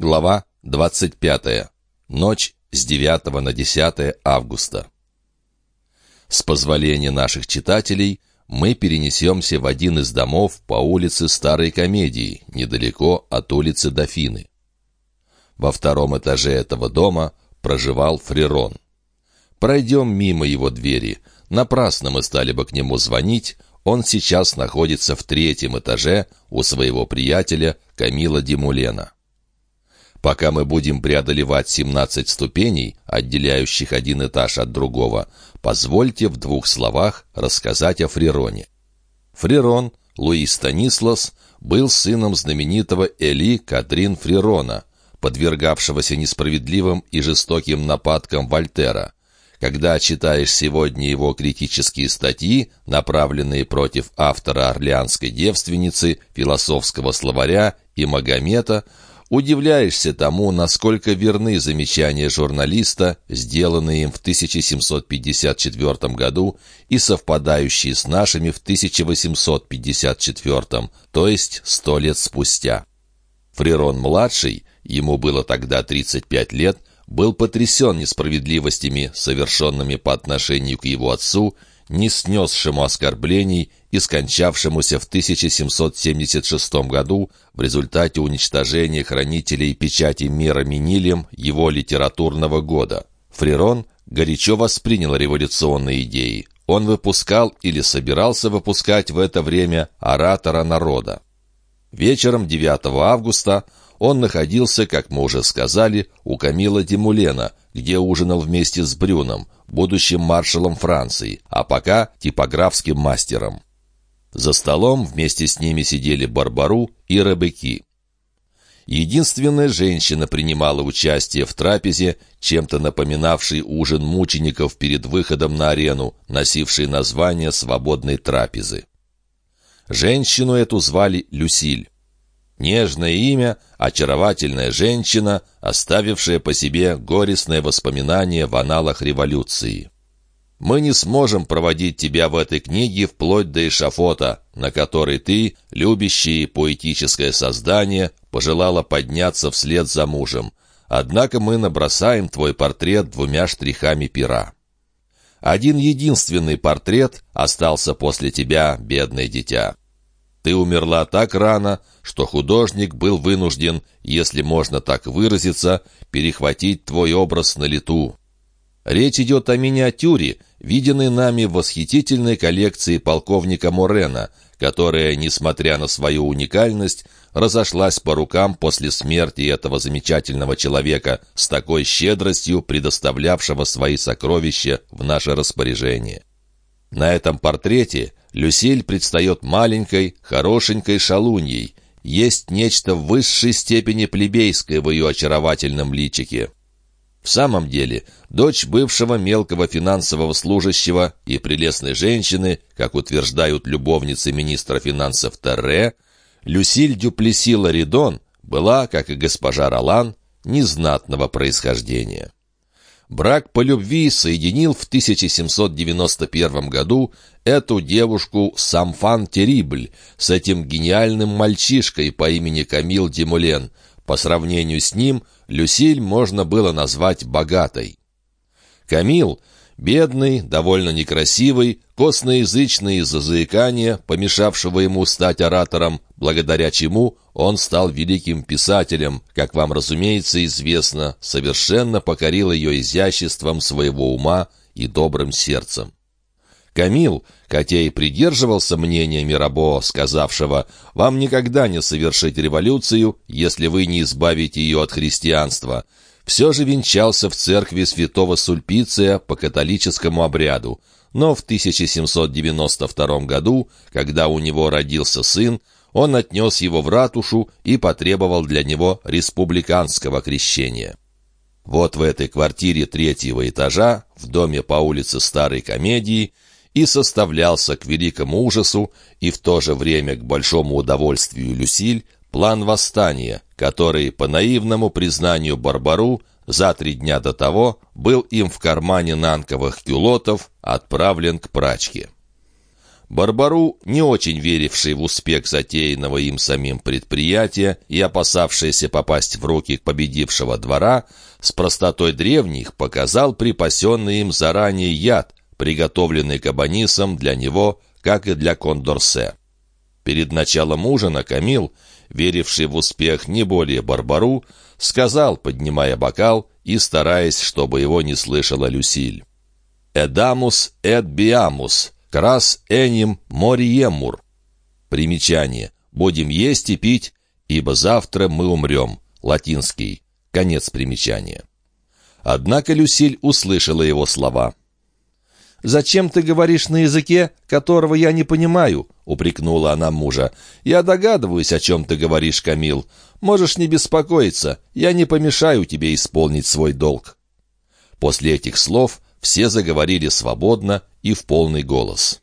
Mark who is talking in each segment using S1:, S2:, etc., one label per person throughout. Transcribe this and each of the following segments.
S1: Глава 25. Ночь с 9 на 10 августа. С позволения наших читателей мы перенесемся в один из домов по улице Старой Комедии, недалеко от улицы Дофины. Во втором этаже этого дома проживал Фрерон. Пройдем мимо его двери. Напрасно мы стали бы к нему звонить, он сейчас находится в третьем этаже у своего приятеля Камила Димулена. Пока мы будем преодолевать 17 ступеней, отделяющих один этаж от другого, позвольте в двух словах рассказать о Фрероне. Фрерон, Луи Станислас, был сыном знаменитого Эли Катрин Фрерона, подвергавшегося несправедливым и жестоким нападкам Вольтера. Когда читаешь сегодня его критические статьи, направленные против автора «Орлеанской девственницы», философского словаря и Магомета, Удивляешься тому, насколько верны замечания журналиста, сделанные им в 1754 году и совпадающие с нашими в 1854, то есть сто лет спустя. Фрерон-младший, ему было тогда 35 лет, был потрясен несправедливостями, совершенными по отношению к его отцу, не снесшему оскорблений и скончавшемуся в 1776 году в результате уничтожения хранителей печати мира Минилем его литературного года. Фрерон горячо воспринял революционные идеи. Он выпускал или собирался выпускать в это время оратора народа. Вечером 9 августа он находился, как мы уже сказали, у Камила Демулена, где ужинал вместе с Брюном, будущим маршалом Франции, а пока типографским мастером. За столом вместе с ними сидели Барбару и Ребеки. Единственная женщина принимала участие в трапезе, чем-то напоминавшей ужин мучеников перед выходом на арену, носившей название «свободной трапезы». Женщину эту звали Люсиль. Нежное имя, очаровательная женщина, оставившая по себе горестное воспоминание в аналах революции. Мы не сможем проводить тебя в этой книге вплоть до эшафота, на который ты, любящее поэтическое создание, пожелала подняться вслед за мужем. Однако мы набросаем твой портрет двумя штрихами пера. Один единственный портрет остался после тебя, бедное дитя. Ты умерла так рано, что художник был вынужден, если можно так выразиться, перехватить твой образ на лету. Речь идет о миниатюре, виденной нами в восхитительной коллекции полковника Морена, которая, несмотря на свою уникальность, разошлась по рукам после смерти этого замечательного человека с такой щедростью предоставлявшего свои сокровища в наше распоряжение. На этом портрете Люсиль предстает маленькой, хорошенькой шалуньей. Есть нечто в высшей степени плебейское в ее очаровательном личике. В самом деле, дочь бывшего мелкого финансового служащего и прелестной женщины, как утверждают любовницы министра финансов Терре, Люсиль Дюплеси Ларидон была, как и госпожа Ролан, незнатного происхождения. Брак по любви соединил в 1791 году эту девушку Самфан Терибль с этим гениальным мальчишкой по имени Камил Демулен. По сравнению с ним Люсиль можно было назвать богатой. Камил Бедный, довольно некрасивый, косноязычный из-за заикания, помешавшего ему стать оратором, благодаря чему он стал великим писателем, как вам, разумеется, известно, совершенно покорил ее изяществом своего ума и добрым сердцем. Камил, хотя и придерживался мнения Мирабо, сказавшего «Вам никогда не совершить революцию, если вы не избавите ее от христианства», все же венчался в церкви святого Сульпиция по католическому обряду, но в 1792 году, когда у него родился сын, он отнес его в ратушу и потребовал для него республиканского крещения. Вот в этой квартире третьего этажа, в доме по улице Старой Комедии, и составлялся к великому ужасу и в то же время к большому удовольствию Люсиль план восстания, который, по наивному признанию Барбару, за три дня до того был им в кармане нанковых кюлотов отправлен к прачке. Барбару, не очень веривший в успех затеянного им самим предприятия и опасавшийся попасть в руки победившего двора, с простотой древних показал припасенный им заранее яд, приготовленный кабанисом для него, как и для Кондорсе. Перед началом ужина Камил, веривший в успех не более Барбару, сказал, поднимая бокал и стараясь, чтобы его не слышала Люсиль. «Эдамус эд биамус» Крас эним мориемур. Примечание. Будем есть и пить, ибо завтра мы умрем. Латинский. Конец примечания. Однако Люсиль услышала его слова. «Зачем ты говоришь на языке, которого я не понимаю?» — упрекнула она мужа. «Я догадываюсь, о чем ты говоришь, Камил. Можешь не беспокоиться, я не помешаю тебе исполнить свой долг». После этих слов все заговорили свободно и в полный голос.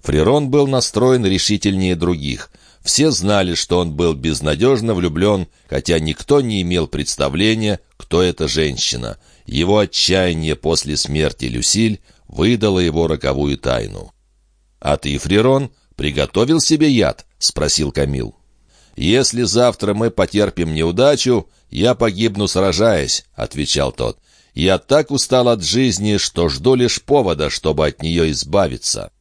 S1: Фрирон был настроен решительнее других. Все знали, что он был безнадежно влюблен, хотя никто не имел представления, кто эта женщина. Его отчаяние после смерти Люсиль выдало его роковую тайну. «А ты, Фрирон, приготовил себе яд?» — спросил Камил. «Если завтра мы потерпим неудачу, я погибну сражаясь», — отвечал тот. Я так устал от жизни, что жду лишь повода, чтобы от нее избавиться».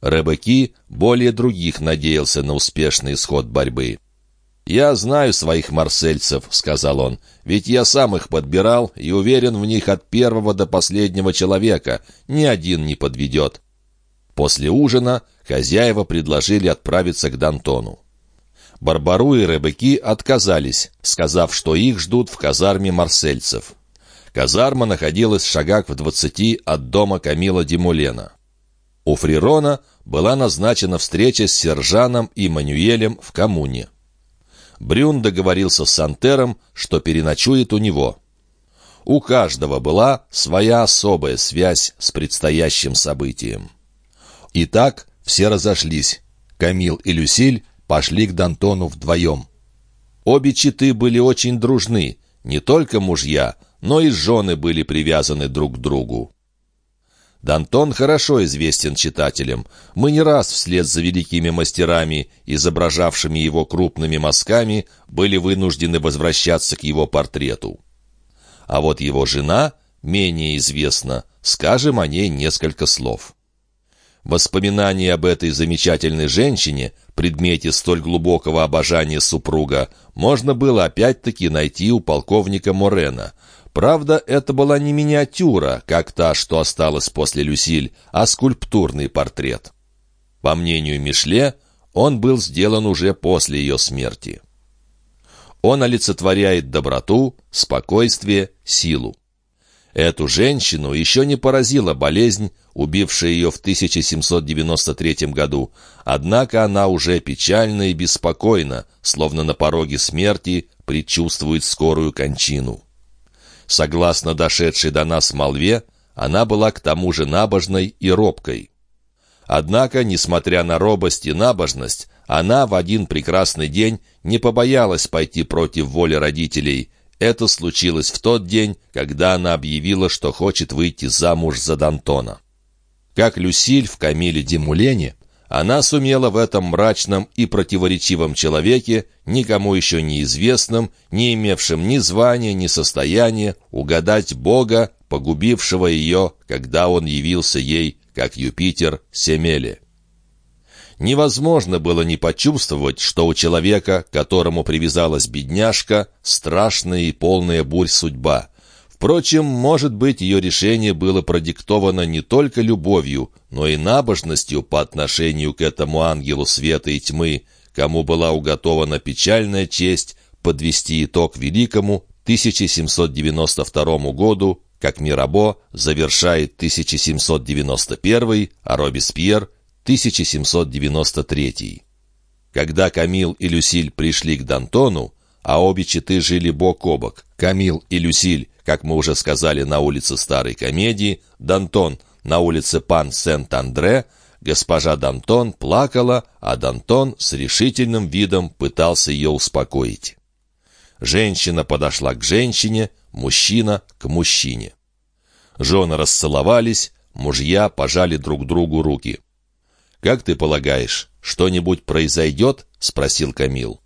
S1: Ребеки более других надеялся на успешный исход борьбы. «Я знаю своих марсельцев», — сказал он, — «ведь я сам их подбирал и уверен в них от первого до последнего человека. Ни один не подведет». После ужина хозяева предложили отправиться к Дантону. Барбару и Ребеки отказались, сказав, что их ждут в казарме марсельцев. Казарма находилась в шагах в двадцати от дома Камила Димулена. У Фрирона была назначена встреча с Сержаном и Мануэлем в коммуне. Брюн договорился с Сантером, что переночует у него. У каждого была своя особая связь с предстоящим событием. Итак, все разошлись. Камил и Люсиль пошли к Дантону вдвоем. Обе читы были очень дружны, не только мужья, но и жены были привязаны друг к другу. Дантон хорошо известен читателям. Мы не раз вслед за великими мастерами, изображавшими его крупными мазками, были вынуждены возвращаться к его портрету. А вот его жена менее известна, скажем о ней несколько слов. Воспоминания об этой замечательной женщине, предмете столь глубокого обожания супруга, можно было опять-таки найти у полковника Морена – Правда, это была не миниатюра, как та, что осталась после Люсиль, а скульптурный портрет. По мнению Мишле, он был сделан уже после ее смерти. Он олицетворяет доброту, спокойствие, силу. Эту женщину еще не поразила болезнь, убившая ее в 1793 году, однако она уже печальна и беспокойна, словно на пороге смерти предчувствует скорую кончину. Согласно дошедшей до нас молве, она была к тому же набожной и робкой. Однако, несмотря на робость и набожность, она в один прекрасный день не побоялась пойти против воли родителей. Это случилось в тот день, когда она объявила, что хочет выйти замуж за Д'Антона. Как Люсиль в Камиле Димулене, она сумела в этом мрачном и противоречивом человеке, никому еще неизвестном, не имевшем ни звания, ни состояния, угадать Бога, погубившего ее, когда он явился ей, как Юпитер, Семеле. Невозможно было не почувствовать, что у человека, которому привязалась бедняжка, страшная и полная бурь судьба — Впрочем, может быть, ее решение было продиктовано не только любовью, но и набожностью по отношению к этому ангелу света и тьмы, кому была уготована печальная честь подвести итог великому 1792 году, как Мирабо завершает 1791, а Робеспьер — 1793. Когда Камил и Люсиль пришли к Д'Антону, а обе читы жили бок о бок, Камил и Люсиль как мы уже сказали, на улице Старой Комедии, Дантон на улице Пан Сент-Андре, госпожа Дантон плакала, а Дантон с решительным видом пытался ее успокоить. Женщина подошла к женщине, мужчина к мужчине. Жены расцеловались, мужья пожали друг другу руки. «Как ты полагаешь, что-нибудь произойдет?» — спросил Камил.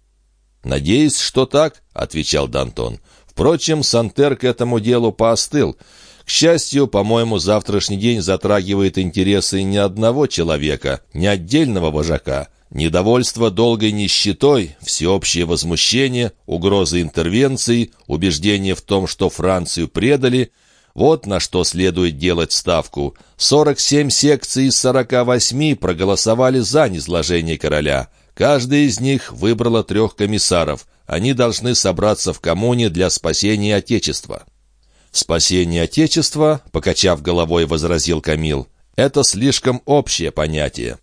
S1: «Надеюсь, что так», — отвечал Дантон. «Впрочем, Сантер к этому делу поостыл. К счастью, по-моему, завтрашний день затрагивает интересы не одного человека, не отдельного вожака. Недовольство долгой нищетой, всеобщее возмущение, угрозы интервенции, убеждение в том, что Францию предали — вот на что следует делать ставку. 47 секций из 48 проголосовали за низложение короля. Каждая из них выбрала трех комиссаров. Они должны собраться в коммуне для спасения Отечества. «Спасение Отечества», — покачав головой, возразил Камил, — «это слишком общее понятие».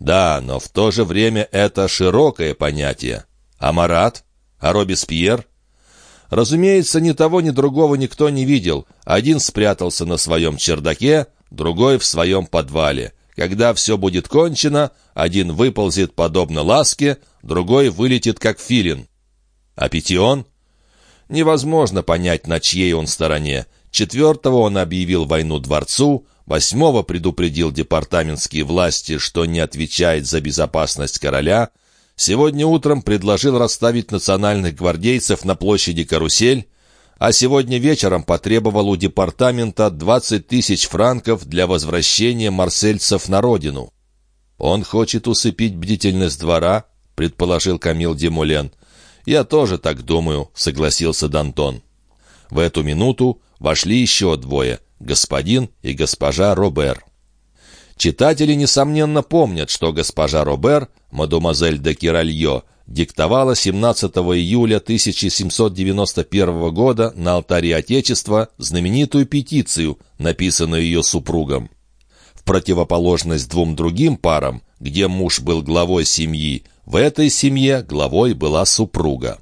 S1: «Да, но в то же время это широкое понятие. А Марат? А Робеспьер?» Разумеется, ни того, ни другого никто не видел. Один спрятался на своем чердаке, другой в своем подвале. Когда все будет кончено, один выползет подобно ласке, другой вылетит как филин. А Петион? Невозможно понять, на чьей он стороне. Четвертого он объявил войну дворцу, восьмого предупредил департаментские власти, что не отвечает за безопасность короля, сегодня утром предложил расставить национальных гвардейцев на площади Карусель, а сегодня вечером потребовал у департамента 20 тысяч франков для возвращения марсельцев на родину. «Он хочет усыпить бдительность двора», — предположил Камил Демулен. «Я тоже так думаю», — согласился Дантон. В эту минуту вошли еще двое — господин и госпожа Робер. Читатели, несомненно, помнят, что госпожа Робер, мадемуазель де Киральо, диктовала 17 июля 1791 года на алтаре Отечества знаменитую петицию, написанную ее супругом. В противоположность двум другим парам, где муж был главой семьи, в этой семье главой была супруга.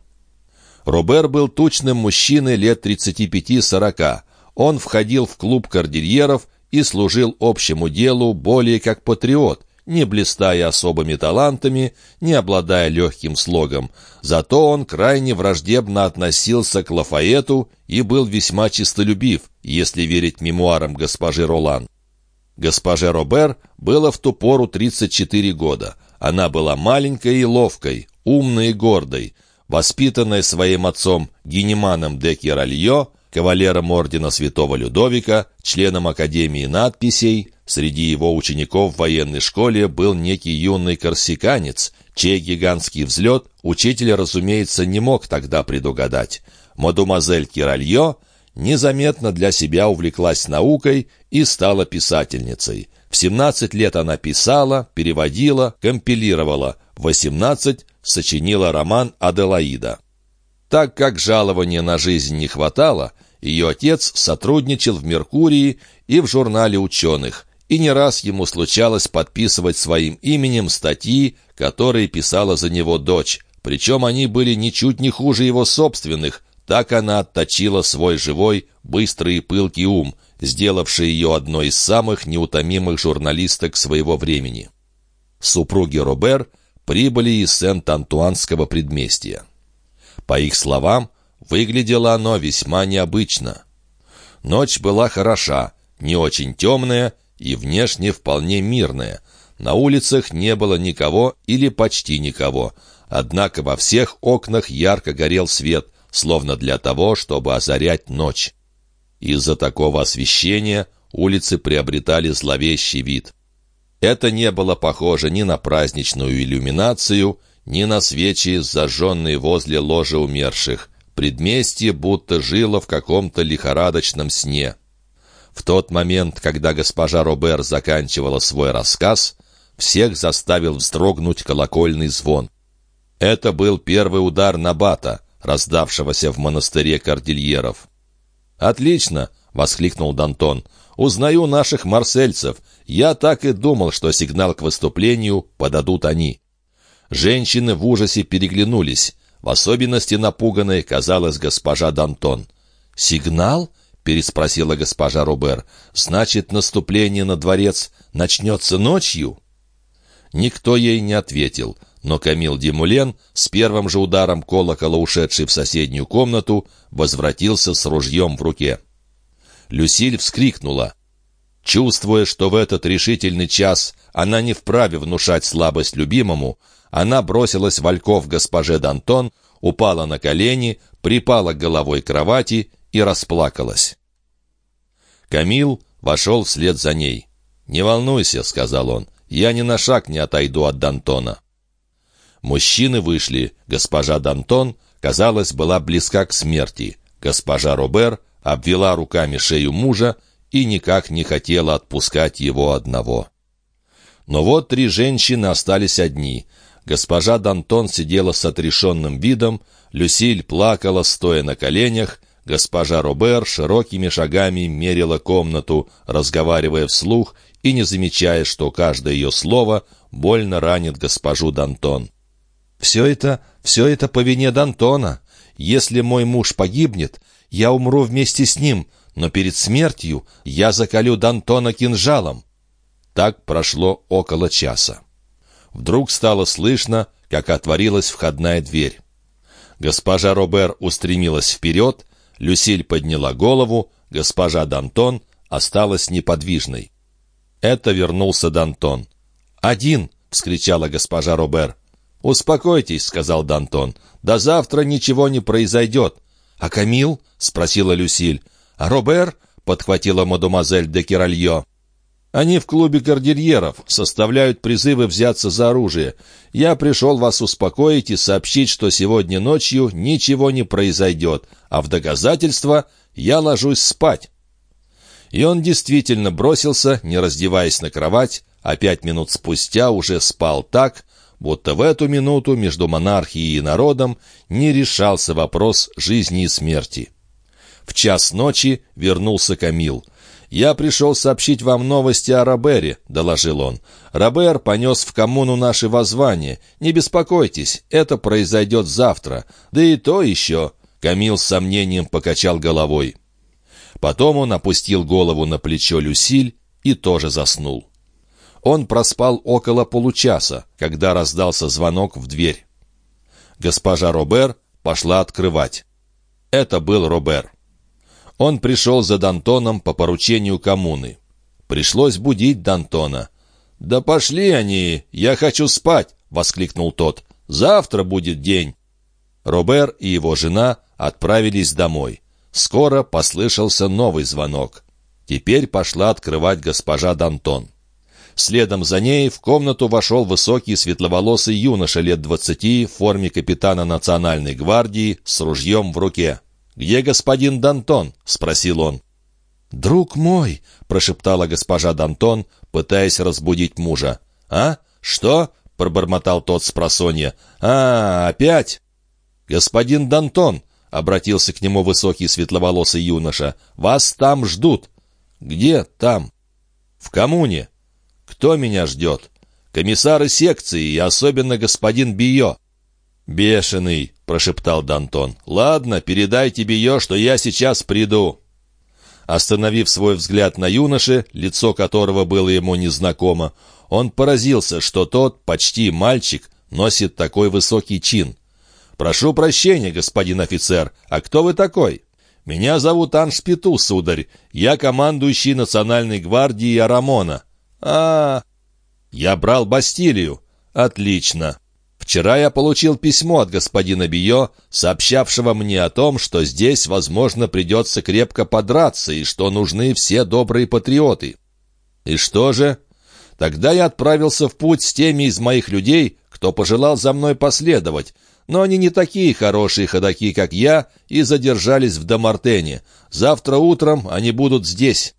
S1: Робер был тучным мужчиной лет 35-40. Он входил в клуб кордильеров и служил общему делу более как патриот, не блистая особыми талантами, не обладая легким слогом. Зато он крайне враждебно относился к Лафаэту и был весьма честолюбив, если верить мемуарам госпожи Ролан. Госпоже Робер было в ту пору 34 года. Она была маленькой и ловкой, умной и гордой, воспитанная своим отцом Генеманом де Киральо, кавалером ордена святого Людовика, членом Академии надписей. Среди его учеников в военной школе был некий юный корсиканец, чей гигантский взлет учитель, разумеется, не мог тогда предугадать. Мадемуазель Киральо незаметно для себя увлеклась наукой и стала писательницей. В 17 лет она писала, переводила, компилировала, в 18 сочинила роман «Аделаида». Так как жалования на жизнь не хватало, ее отец сотрудничал в «Меркурии» и в журнале ученых, и не раз ему случалось подписывать своим именем статьи, которые писала за него дочь, причем они были ничуть не хуже его собственных, так она отточила свой живой, быстрый и пылкий ум, сделавший ее одной из самых неутомимых журналисток своего времени. Супруги Робер прибыли из Сент-Антуанского предместья. По их словам, выглядело оно весьма необычно. Ночь была хороша, не очень темная и внешне вполне мирная. На улицах не было никого или почти никого, однако во всех окнах ярко горел свет, словно для того, чтобы озарять ночь. Из-за такого освещения улицы приобретали зловещий вид. Это не было похоже ни на праздничную иллюминацию, ни на свечи, зажженные возле ложа умерших. Предместье будто жило в каком-то лихорадочном сне. В тот момент, когда госпожа Робер заканчивала свой рассказ, всех заставил вздрогнуть колокольный звон. Это был первый удар Набата, раздавшегося в монастыре кордильеров. «Отлично!» — воскликнул Дантон. «Узнаю наших марсельцев. Я так и думал, что сигнал к выступлению подадут они». Женщины в ужасе переглянулись. В особенности напуганной казалась госпожа Дантон. «Сигнал?» — переспросила госпожа Робер. «Значит, наступление на дворец начнется ночью?» Никто ей не ответил, но Камил Демулен, с первым же ударом колокола, ушедший в соседнюю комнату, возвратился с ружьем в руке. Люсиль вскрикнула. Чувствуя, что в этот решительный час она не вправе внушать слабость любимому, она бросилась вальков госпоже Д'Антон, упала на колени, припала головой к кровати и расплакалась. Камил вошел вслед за ней. «Не волнуйся», — сказал он, — «я ни на шаг не отойду от Д'Антона». Мужчины вышли. Госпожа Д'Антон, казалось, была близка к смерти. Госпожа Робер обвела руками шею мужа и никак не хотела отпускать его одного. Но вот три женщины остались одни. Госпожа Д'Антон сидела с отрешенным видом, Люсиль плакала, стоя на коленях, госпожа Робер широкими шагами мерила комнату, разговаривая вслух и не замечая, что каждое ее слово больно ранит госпожу Д'Антон. «Все это, все это по вине Д'Антона. Если мой муж погибнет, я умру вместе с ним, но перед смертью я заколю Д'Антона кинжалом». Так прошло около часа. Вдруг стало слышно, как отворилась входная дверь. Госпожа Робер устремилась вперед, Люсиль подняла голову, госпожа Д'Антон осталась неподвижной. Это вернулся Д'Антон. «Один!» — вскричала госпожа Робер. «Успокойтесь», — сказал Д'Антон. «До завтра ничего не произойдет». «А Камил?» — спросила Люсиль. «А Робер?» — подхватила мадемуазель де Керальо. «Они в клубе кордильеров, составляют призывы взяться за оружие. Я пришел вас успокоить и сообщить, что сегодня ночью ничего не произойдет, а в доказательство я ложусь спать». И он действительно бросился, не раздеваясь на кровать, а пять минут спустя уже спал так, будто в эту минуту между монархией и народом не решался вопрос жизни и смерти. В час ночи вернулся Камил. «Я пришел сообщить вам новости о Робере», — доложил он. «Робер понес в коммуну наши воззвания. Не беспокойтесь, это произойдет завтра. Да и то еще». Камил с сомнением покачал головой. Потом он опустил голову на плечо Люсиль и тоже заснул. Он проспал около получаса, когда раздался звонок в дверь. Госпожа Робер пошла открывать. Это был Робер. Он пришел за Д'Антоном по поручению коммуны. Пришлось будить Д'Антона. «Да пошли они! Я хочу спать!» — воскликнул тот. «Завтра будет день!» Робер и его жена отправились домой. Скоро послышался новый звонок. Теперь пошла открывать госпожа Д'Антон. Следом за ней в комнату вошел высокий светловолосый юноша лет двадцати в форме капитана национальной гвардии с ружьем в руке. «Где господин Д'Антон?» — спросил он. «Друг мой!» — прошептала госпожа Д'Антон, пытаясь разбудить мужа. «А? Что?» — пробормотал тот с просонья. «А, опять?» «Господин Д'Антон!» — обратился к нему высокий светловолосый юноша. «Вас там ждут». «Где там?» «В коммуне». Кто меня ждет? Комиссары секции и особенно господин Био». «Бешеный», — прошептал Дантон. «Ладно, передайте Био, что я сейчас приду». Остановив свой взгляд на юноше, лицо которого было ему незнакомо, он поразился, что тот, почти мальчик, носит такой высокий чин. «Прошу прощения, господин офицер, а кто вы такой?» «Меня зовут Аншпиту, сударь. Я командующий Национальной гвардии Арамона а Я брал Бастилию. Отлично. Вчера я получил письмо от господина Био, сообщавшего мне о том, что здесь, возможно, придется крепко подраться и что нужны все добрые патриоты. И что же? Тогда я отправился в путь с теми из моих людей, кто пожелал за мной последовать, но они не такие хорошие ходаки, как я, и задержались в Домартене. Завтра утром они будут здесь».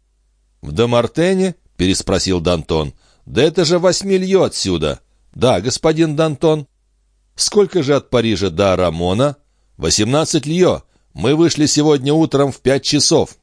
S1: «В Домартене?» — переспросил Дантон. «Да это же восьмилье отсюда!» «Да, господин Дантон». «Сколько же от Парижа до Рамона?» «Восемнадцать лье. Мы вышли сегодня утром в пять часов».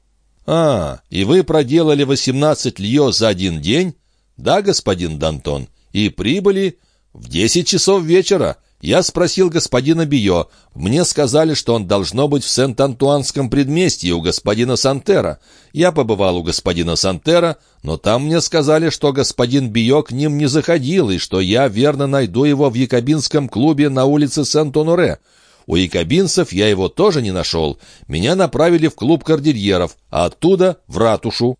S1: «А, и вы проделали восемнадцать лье за один день?» «Да, господин Дантон. И прибыли в десять часов вечера. Я спросил господина Био. Мне сказали, что он должно быть в Сент-Антуанском предместье у господина Сантера. Я побывал у господина Сантера, но там мне сказали, что господин Био к ним не заходил, и что я верно найду его в якобинском клубе на улице Сент-Оноре. У якобинцев я его тоже не нашел. Меня направили в клуб кордильеров, а оттуда в ратушу.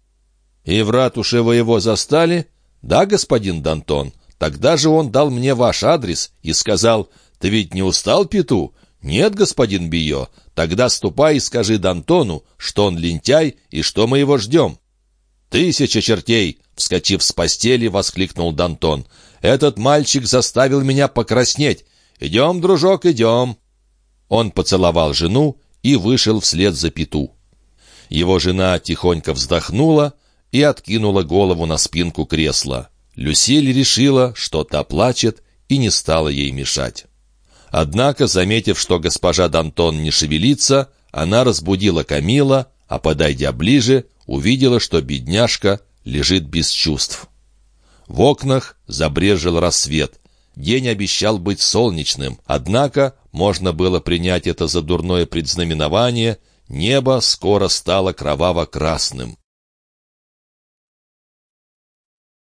S1: «И в ратуше вы его застали?» «Да, господин Дантон. Тогда же он дал мне ваш адрес и сказал, «Ты ведь не устал, Пету?» «Нет, господин Био. Тогда ступай и скажи Дантону, что он лентяй и что мы его ждем». «Тысяча чертей!» — вскочив с постели, воскликнул Дантон. «Этот мальчик заставил меня покраснеть. Идем, дружок, идем!» Он поцеловал жену и вышел вслед за Пету. Его жена тихонько вздохнула и откинула голову на спинку кресла. Люсиль решила, что та плачет, и не стала ей мешать. Однако, заметив, что госпожа Д'Антон не шевелится, она разбудила Камила, а, подойдя ближе, увидела, что бедняжка лежит без чувств. В окнах забрежил рассвет. День обещал быть солнечным, однако можно было принять это за дурное предзнаменование, небо скоро стало кроваво-красным.